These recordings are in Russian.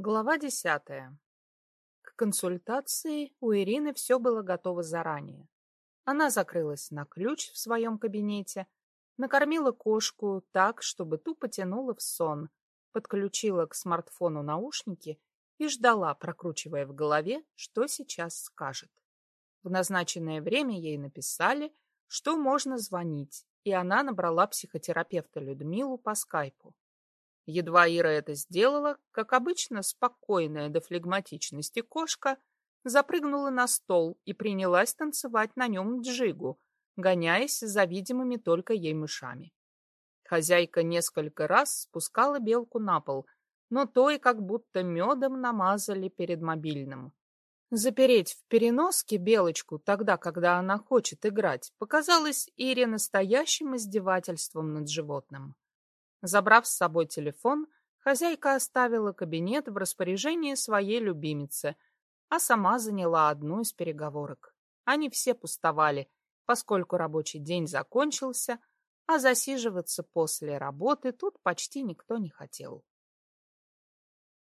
Глава десятая. К консультации у Ирины все было готово заранее. Она закрылась на ключ в своем кабинете, накормила кошку так, чтобы ту потянула в сон, подключила к смартфону наушники и ждала, прокручивая в голове, что сейчас скажет. В назначенное время ей написали, что можно звонить, и она набрала психотерапевта Людмилу по скайпу. Едва Ира это сделала, как обычно спокойная до флегматичности кошка запрыгнула на стол и принялась танцевать на нем джигу, гоняясь за видимыми только ей мышами. Хозяйка несколько раз спускала белку на пол, но той как будто медом намазали перед мобильным. Запереть в переноске белочку тогда, когда она хочет играть, показалось Ире настоящим издевательством над животным. Забрав с собой телефон, хозяйка оставила кабинет в распоряжении своей любимицы, а сама заняла одну из переговорок. Они все пустовали, поскольку рабочий день закончился, а засиживаться после работы тут почти никто не хотел.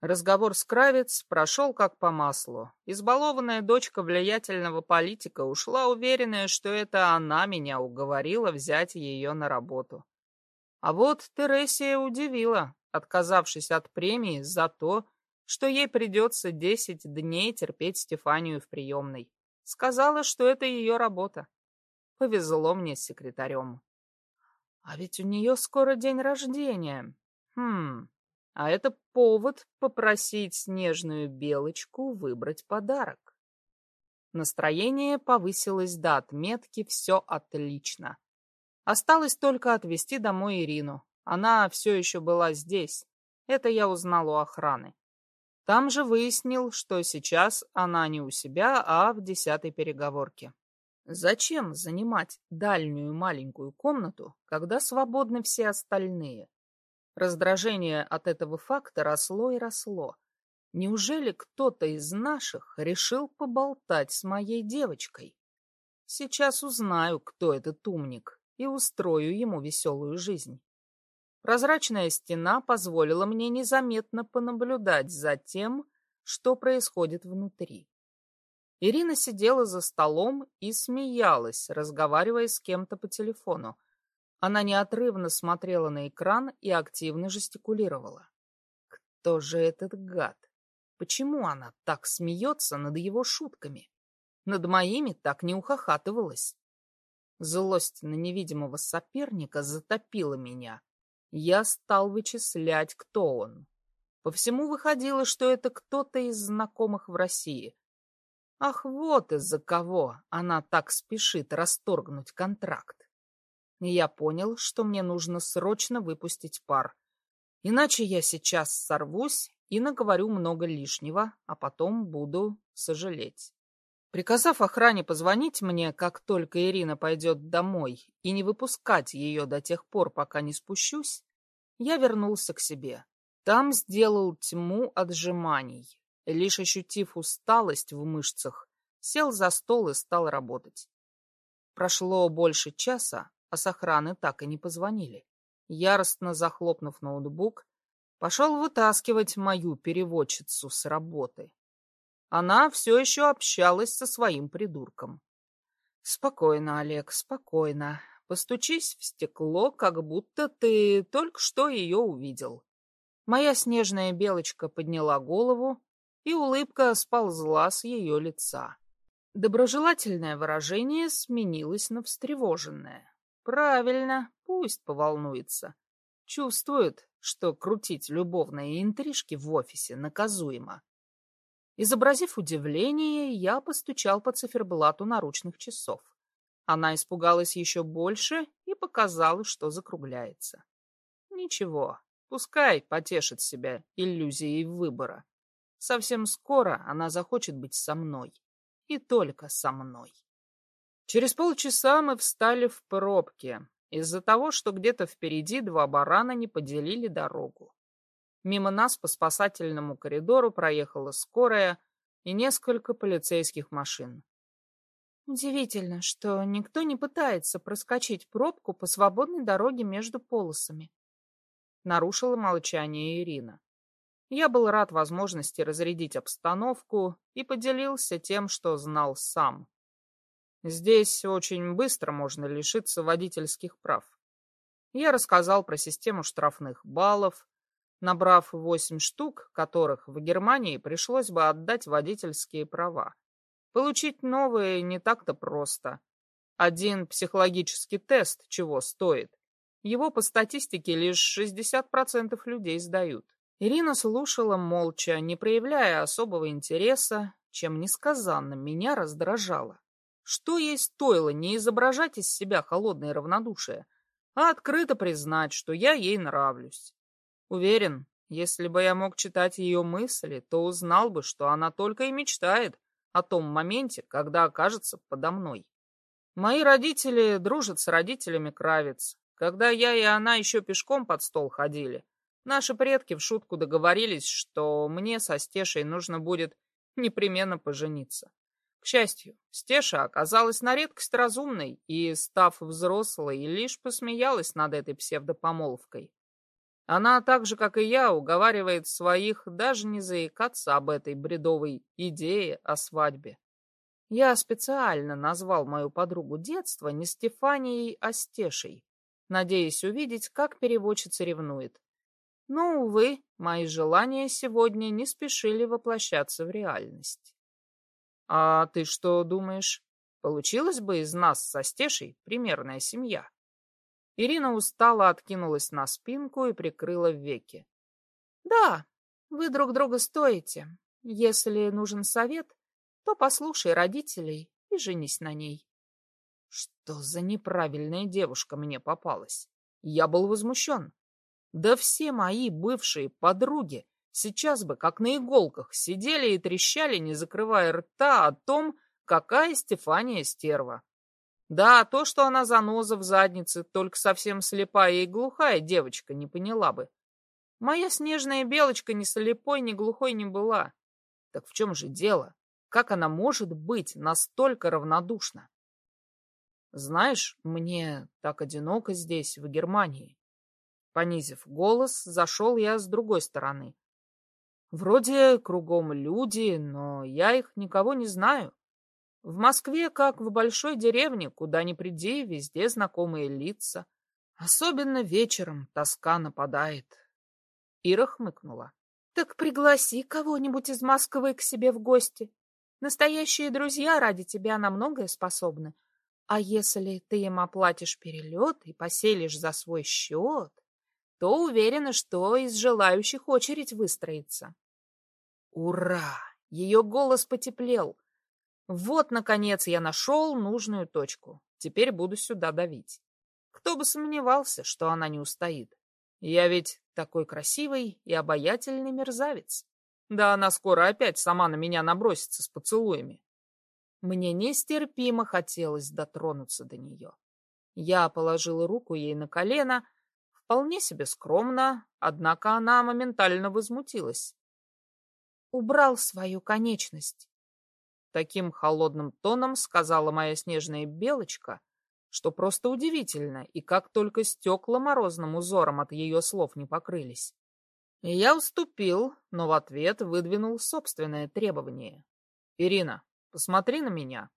Разговор с Кравец прошел как по маслу. Избалованная дочка влиятельного политика ушла уверенная, что это она меня уговорила взять ее на работу. А вот Тересия удивила, отказавшись от премии за то, что ей придется десять дней терпеть Стефанию в приемной. Сказала, что это ее работа. Повезло мне с секретарем. А ведь у нее скоро день рождения. Хм, а это повод попросить снежную белочку выбрать подарок. Настроение повысилось до отметки «все отлично». Осталось только отвезти домой Ирину. Она все еще была здесь. Это я узнал у охраны. Там же выяснил, что сейчас она не у себя, а в десятой переговорке. Зачем занимать дальнюю маленькую комнату, когда свободны все остальные? Раздражение от этого факта росло и росло. Неужели кто-то из наших решил поболтать с моей девочкой? Сейчас узнаю, кто этот умник и устрою ему веселую жизнь. Прозрачная стена позволила мне незаметно понаблюдать за тем, что происходит внутри. Ирина сидела за столом и смеялась, разговаривая с кем-то по телефону. Она неотрывно смотрела на экран и активно жестикулировала. Кто же этот гад? Почему она так смеется над его шутками? Над моими так не ухахатывалась. Злость на невидимого соперника затопила меня. Я стал вычислять, кто он. По всему выходило, что это кто-то из знакомых в России. Ах, вот из-за кого она так спешит расторгнуть контракт. Я понял, что мне нужно срочно выпустить пар. Иначе я сейчас сорвусь и наговорю много лишнего, а потом буду сожалеть. Приказав охране позвонить мне, как только Ирина пойдет домой, и не выпускать ее до тех пор, пока не спущусь, я вернулся к себе. Там сделал тьму отжиманий. Лишь ощутив усталость в мышцах, сел за стол и стал работать. Прошло больше часа, а с охраны так и не позвонили. Яростно захлопнув ноутбук, пошел вытаскивать мою переводчицу с работы. Она все еще общалась со своим придурком. Спокойно, Олег, спокойно. Постучись в стекло, как будто ты только что ее увидел. Моя снежная белочка подняла голову, и улыбка сползла с ее лица. Доброжелательное выражение сменилось на встревоженное. Правильно, пусть поволнуется. Чувствует, что крутить любовные интрижки в офисе наказуемо. Изобразив удивление, я постучал по циферблату наручных часов. Она испугалась еще больше и показала, что закругляется. Ничего, пускай потешит себя иллюзией выбора. Совсем скоро она захочет быть со мной. И только со мной. Через полчаса мы встали в пробке из-за того, что где-то впереди два барана не поделили дорогу. Мимо нас по спасательному коридору проехала скорая и несколько полицейских машин. Удивительно, что никто не пытается проскочить пробку по свободной дороге между полосами. Нарушила молчание Ирина. Я был рад возможности разрядить обстановку и поделился тем, что знал сам. Здесь очень быстро можно лишиться водительских прав. Я рассказал про систему штрафных баллов, набрав восемь штук, которых в Германии пришлось бы отдать водительские права. Получить новые не так-то просто. Один психологический тест чего стоит. Его по статистике лишь 60% людей сдают. Ирина слушала молча, не проявляя особого интереса, чем несказанно меня раздражало. Что ей стоило не изображать из себя холодное равнодушие, а открыто признать, что я ей нравлюсь. Уверен, если бы я мог читать ее мысли, то узнал бы, что она только и мечтает о том моменте, когда окажется подо мной. Мои родители дружат с родителями Кравец. Когда я и она еще пешком под стол ходили, Наши предки в шутку договорились, что мне со Стешей нужно будет непременно пожениться. К счастью, Стеша оказалась на редкость разумной и, став взрослой, лишь посмеялась над этой псевдопомолвкой. Она так же, как и я, уговаривает своих даже не заикаться об этой бредовой идее о свадьбе. Я специально назвал мою подругу детства не Стефанией, а Стешей, надеясь увидеть, как переводчица ревнует. Но, увы, мои желания сегодня не спешили воплощаться в реальность. А ты что думаешь? Получилось бы из нас со Стешей примерная семья? Ирина устало откинулась на спинку и прикрыла веки. Да, вы друг друга стоите. Если нужен совет, то послушай родителей и женись на ней. Что за неправильная девушка мне попалась? Я был возмущен. Да все мои бывшие подруги сейчас бы, как на иголках, сидели и трещали, не закрывая рта о том, какая Стефания стерва. Да, то, что она заноза в заднице, только совсем слепая и глухая девочка не поняла бы. Моя снежная белочка ни слепой, ни глухой не была. Так в чем же дело? Как она может быть настолько равнодушна? Знаешь, мне так одиноко здесь, в Германии. Понизив голос, зашел я с другой стороны. Вроде кругом люди, но я их никого не знаю. В Москве, как в большой деревне, куда ни приди, везде знакомые лица. Особенно вечером тоска нападает. Ира хмыкнула. Так пригласи кого-нибудь из Москвы к себе в гости. Настоящие друзья ради тебя на многое способны. А если ты им оплатишь перелет и поселишь за свой счет, то уверена, что из желающих очередь выстроится. Ура! Ее голос потеплел. Вот, наконец, я нашел нужную точку. Теперь буду сюда давить. Кто бы сомневался, что она не устоит. Я ведь такой красивый и обаятельный мерзавец. Да она скоро опять сама на меня набросится с поцелуями. Мне нестерпимо хотелось дотронуться до нее. Я положила руку ей на колено, Вполне себе скромно, однако она моментально возмутилась. Убрал свою конечность. Таким холодным тоном сказала моя снежная белочка, что просто удивительно, и как только стекла морозным узором от ее слов не покрылись. И я уступил, но в ответ выдвинул собственное требование. «Ирина, посмотри на меня».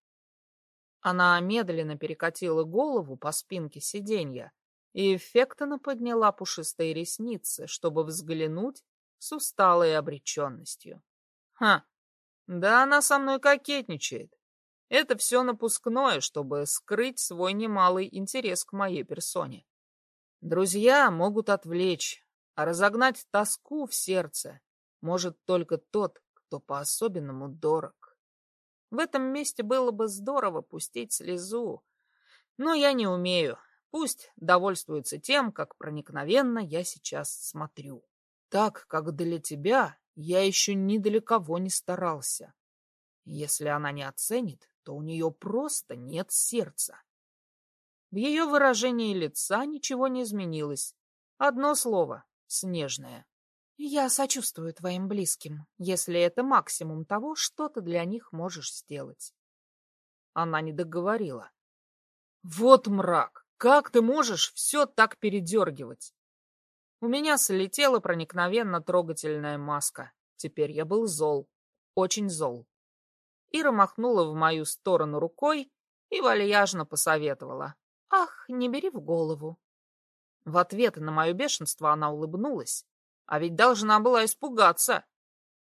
Она медленно перекатила голову по спинке сиденья, и эффектно подняла пушистые ресницы, чтобы взглянуть с усталой обреченностью. Ха, да она со мной кокетничает. Это все напускное, чтобы скрыть свой немалый интерес к моей персоне. Друзья могут отвлечь, а разогнать тоску в сердце может только тот, кто по-особенному дорог. В этом месте было бы здорово пустить слезу, но я не умею, Пусть довольствуется тем, как проникновенно я сейчас смотрю. Так, как для тебя, я еще ни для кого не старался. Если она не оценит, то у нее просто нет сердца. В ее выражении лица ничего не изменилось. Одно слово — снежное. Я сочувствую твоим близким, если это максимум того, что ты для них можешь сделать. Она не договорила. Вот мрак! Как ты можешь все так передергивать? У меня слетела проникновенно трогательная маска. Теперь я был зол, очень зол. Ира махнула в мою сторону рукой и вальяжно посоветовала. «Ах, не бери в голову». В ответ на мое бешенство она улыбнулась, а ведь должна была испугаться.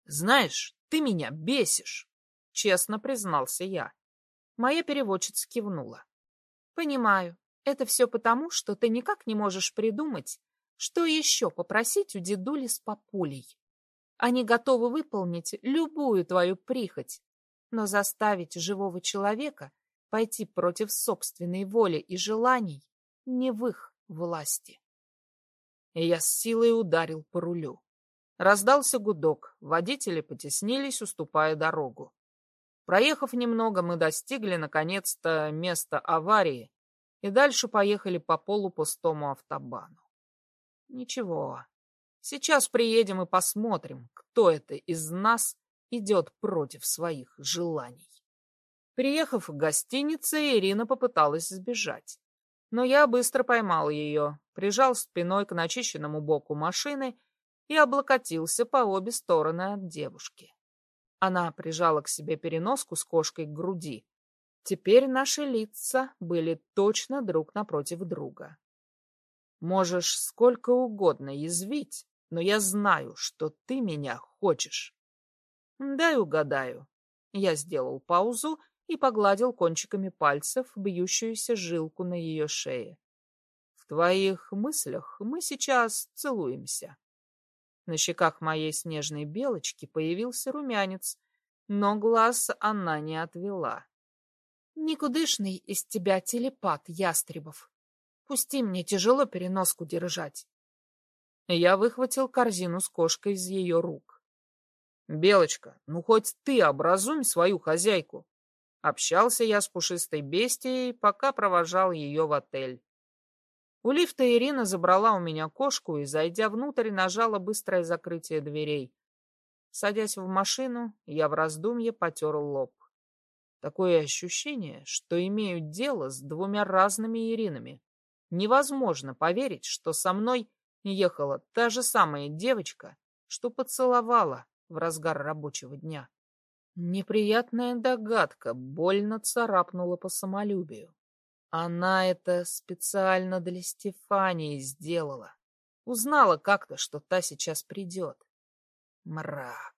«Знаешь, ты меня бесишь», — честно признался я. Моя переводчица кивнула. «Понимаю, это все потому, что ты никак не можешь придумать, что еще попросить у дедули с папулей. Они готовы выполнить любую твою прихоть, но заставить живого человека пойти против собственной воли и желаний не в их власти. И я с силой ударил по рулю. Раздался гудок, водители потеснились, уступая дорогу. Проехав немного, мы достигли, наконец-то, места аварии и дальше поехали по полупустому автобану. Ничего, сейчас приедем и посмотрим, кто это из нас идет против своих желаний. Приехав в гостиницу, Ирина попыталась сбежать. Но я быстро поймал ее, прижал спиной к начищенному боку машины и облокотился по обе стороны от девушки. Она прижала к себе переноску с кошкой к груди. Теперь наши лица были точно друг напротив друга. Можешь сколько угодно язвить, но я знаю, что ты меня хочешь. Дай угадаю. Я сделал паузу и погладил кончиками пальцев бьющуюся жилку на ее шее. В твоих мыслях мы сейчас целуемся. На щеках моей снежной белочки появился румянец, но глаз она не отвела. Никудышный из тебя телепат, Ястребов. Пусти, мне тяжело переноску держать. Я выхватил корзину с кошкой из ее рук. Белочка, ну хоть ты образумь свою хозяйку. Общался я с пушистой бестией, пока провожал ее в отель. У лифта Ирина забрала у меня кошку и, зайдя внутрь, нажала быстрое закрытие дверей. Садясь в машину, я в раздумье потер лоб. Такое ощущение, что имею дело с двумя разными Иринами. Невозможно поверить, что со мной ехала та же самая девочка, что поцеловала в разгар рабочего дня. Неприятная догадка больно царапнула по самолюбию. Она это специально для Стефании сделала. Узнала как-то, что та сейчас придет. Мрак.